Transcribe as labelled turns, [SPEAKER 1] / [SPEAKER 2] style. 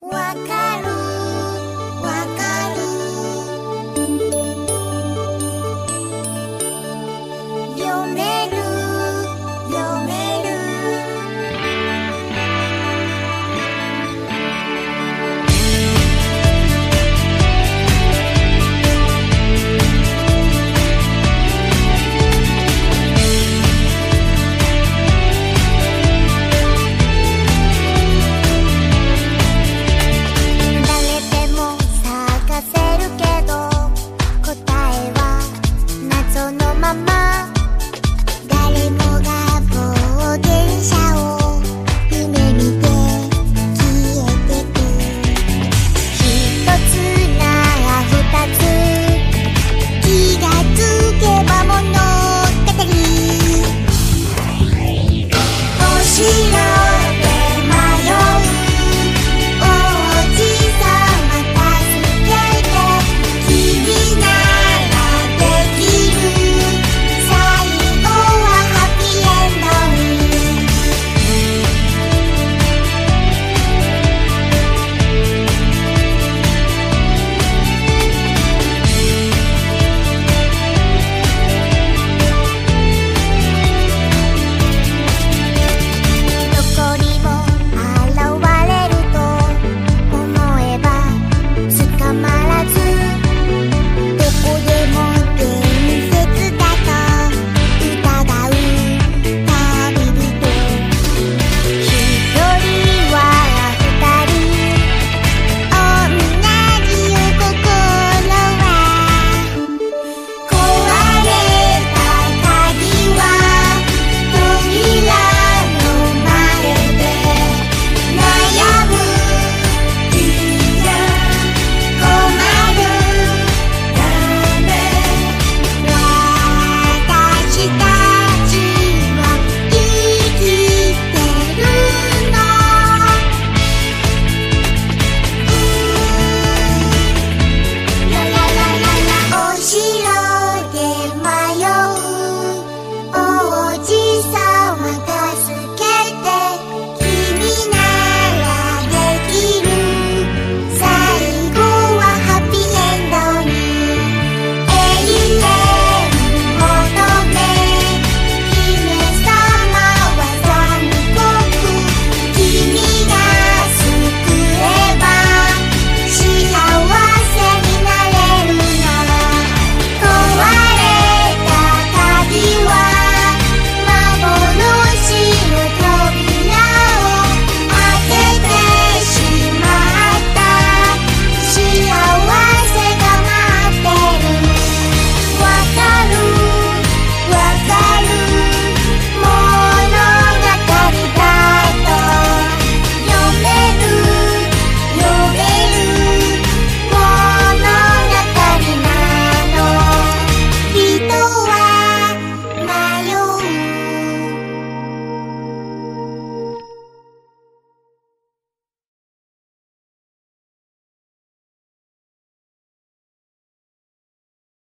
[SPEAKER 1] わかる。